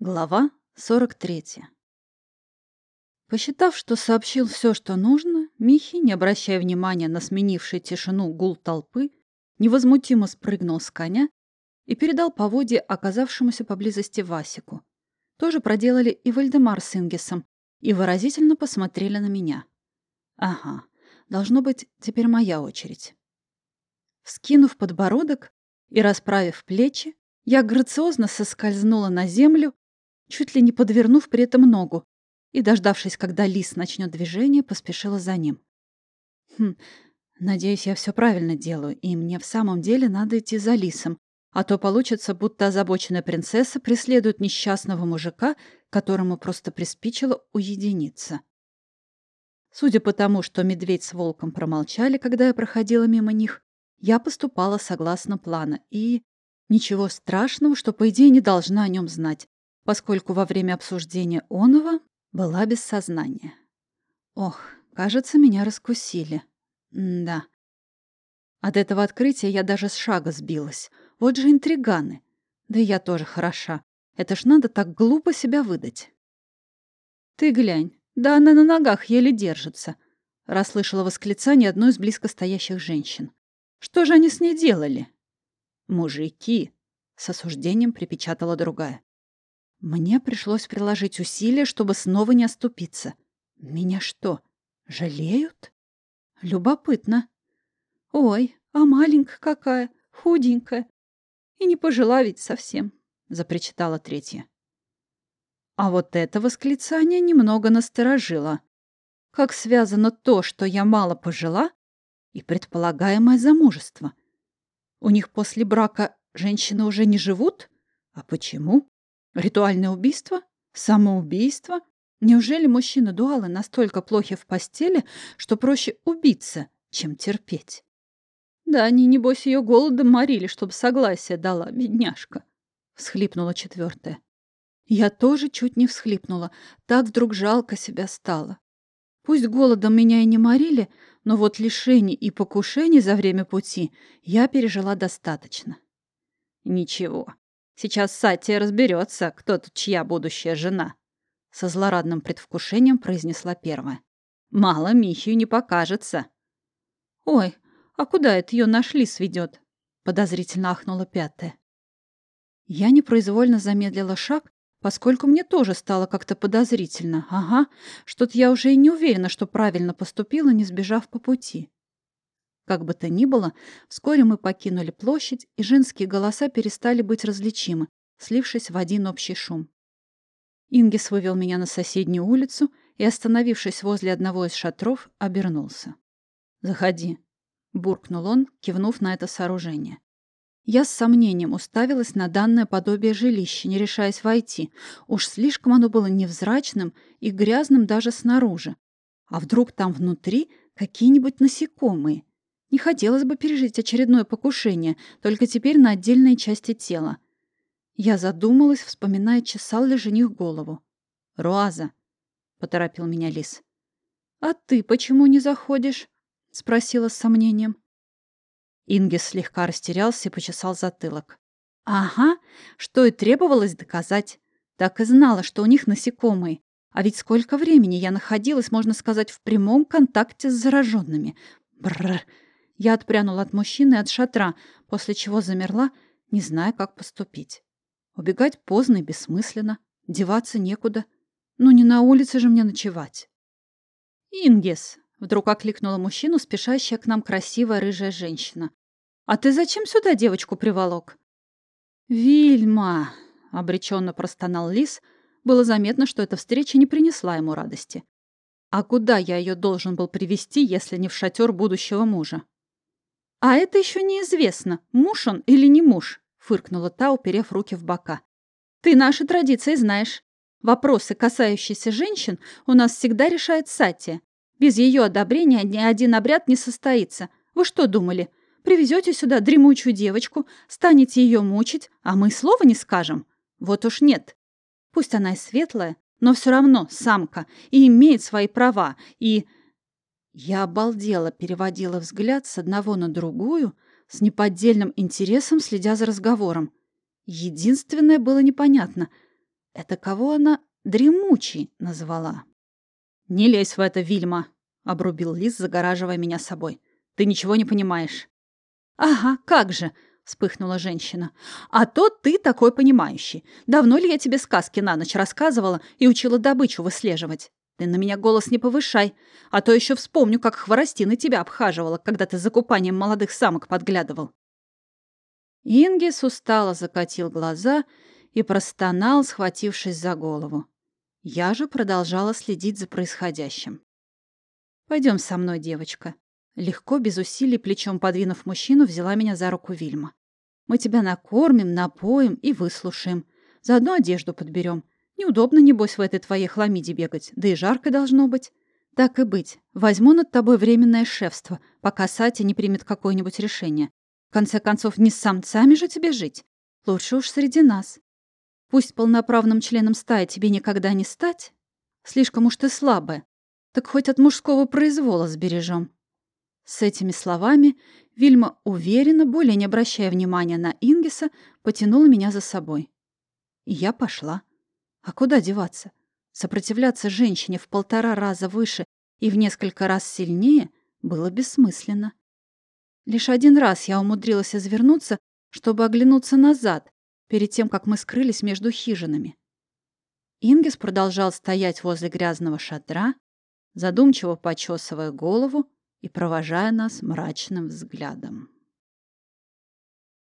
Глава 43. Посчитав, что сообщил все, что нужно, Михи, не обращая внимания на сменивший тишину гул толпы, невозмутимо спрыгнул с коня и передал поводье оказавшемуся поблизости Васику. Тоже проделали и Вальдемар с Ингисом и выразительно посмотрели на меня. Ага, должно быть, теперь моя очередь. Вскинув подбородок и расправив плечи, я грациозно соскользнула на землю чуть ли не подвернув при этом ногу, и, дождавшись, когда лис начнет движение, поспешила за ним. Хм, надеюсь, я все правильно делаю, и мне в самом деле надо идти за лисом, а то получится, будто озабоченная принцесса преследует несчастного мужика, которому просто приспичило уединиться. Судя по тому, что медведь с волком промолчали, когда я проходила мимо них, я поступала согласно плана и... Ничего страшного, что, по идее, не должна о нем знать поскольку во время обсуждения оного была без сознания. Ох, кажется, меня раскусили. М да. От этого открытия я даже с шага сбилась. Вот же интриганы. Да и я тоже хороша. Это ж надо так глупо себя выдать. «Ты глянь, да она на ногах еле держится», — расслышала восклицание одной из близко стоящих женщин. «Что же они с ней делали?» «Мужики», — с осуждением припечатала другая. Мне пришлось приложить усилия, чтобы снова не оступиться. Меня что, жалеют? Любопытно. Ой, а маленькая какая, худенькая. И не пожила ведь совсем, запричитала третья. А вот это восклицание немного насторожило. Как связано то, что я мало пожила, и предполагаемое замужество? У них после брака женщины уже не живут? А почему? Ритуальное убийство? Самоубийство? Неужели мужчины-дуалы настолько плохи в постели, что проще убиться, чем терпеть? Да они, небось, ее голодом морили, чтобы согласие дала, бедняжка. Всхлипнула четвертая. Я тоже чуть не всхлипнула. Так вдруг жалко себя стало. Пусть голодом меня и не морили, но вот лишений и покушений за время пути я пережила достаточно. Ничего, Сейчас Сатия разберется, кто тут чья будущая жена. Со злорадным предвкушением произнесла первая. Мало Михию не покажется. Ой, а куда это ее нашли сведет? Подозрительно ахнула пятая. Я непроизвольно замедлила шаг, поскольку мне тоже стало как-то подозрительно. Ага, что-то я уже и не уверена, что правильно поступила, не сбежав по пути. Как бы то ни было, вскоре мы покинули площадь, и женские голоса перестали быть различимы, слившись в один общий шум. Ингис вывел меня на соседнюю улицу и, остановившись возле одного из шатров, обернулся. «Заходи», — буркнул он, кивнув на это сооружение. Я с сомнением уставилась на данное подобие жилища, не решаясь войти. Уж слишком оно было невзрачным и грязным даже снаружи. А вдруг там внутри какие-нибудь насекомые? Не хотелось бы пережить очередное покушение, только теперь на отдельные части тела. Я задумалась, вспоминая, чесал ли жених голову. «Руаза», — поторопил меня лис. «А ты почему не заходишь?» — спросила с сомнением. Ингис слегка растерялся и почесал затылок. «Ага, что и требовалось доказать. Так и знала, что у них насекомые. А ведь сколько времени я находилась, можно сказать, в прямом контакте с зараженными. Бррр, я отпрянула от мужчины и от шатра, после чего замерла, не зная, как поступить. Убегать поздно и бессмысленно, деваться некуда. Ну не на улице же мне ночевать. «Ингес!» — вдруг окликнула мужчину, спешащая к нам красивая рыжая женщина. «А ты зачем сюда девочку приволок?» «Вильма!» — обреченно простонал лис. Было заметно, что эта встреча не принесла ему радости. «А куда я ее должен был привести, если не в шатер будущего мужа?» «А это еще неизвестно, муж он или не муж», — фыркнула та, уперев руки в бока. «Ты наши традиции знаешь. Вопросы, касающиеся женщин, у нас всегда решает Сатия. Без ее одобрения ни один обряд не состоится. Вы что думали? Привезете сюда дремучую девочку, станете ее мучить, а мы слова не скажем? Вот уж нет. Пусть она и светлая, но все равно самка и имеет свои права, и я обалдела, переводила взгляд с одного на другую, с неподдельным интересом следя за разговором. Единственное было непонятно. Это кого она дремучий назвала? «Не лезь в это, Вильма!» — обрубил Лис, загораживая меня собой. «Ты ничего не понимаешь». «Ага, как же!» — вспыхнула женщина. «А то ты такой понимающий. Давно ли я тебе сказки на ночь рассказывала и учила добычу выслеживать? Ты на меня голос не повышай, а то еще вспомню, как хворостины тебя обхаживала, когда ты за купанием молодых самок подглядывал». Ингис устало закатил глаза и простонал, схватившись за голову. Я же продолжала следить за происходящим. Пойдем со мной, девочка». Легко, без усилий, плечом подвинув мужчину, взяла меня за руку Вильма. «Мы тебя накормим, напоим и выслушаем. Заодно одежду подберем. Неудобно, небось, в этой твоей хламиде бегать, да и жарко должно быть. Так и быть. Возьму над тобой временное шефство, пока Сатя не примет какое-нибудь решение. В конце концов, не с самцами же тебе жить. Лучше уж среди нас. Пусть полноправным членом стаи тебе никогда не стать. Слишком уж ты слабая. Так хоть от мужского произвола сбережем. С этими словами Вильма уверенно, более не обращая внимания на Ингиса, потянула меня за собой. И я пошла. А куда деваться? Сопротивляться женщине в полтора раза выше и в несколько раз сильнее было бессмысленно. Лишь один раз я умудрилась извернуться, чтобы оглянуться назад, перед тем, как мы скрылись между хижинами. Ингис продолжал стоять возле грязного шатра, задумчиво почесывая голову и провожая нас мрачным взглядом.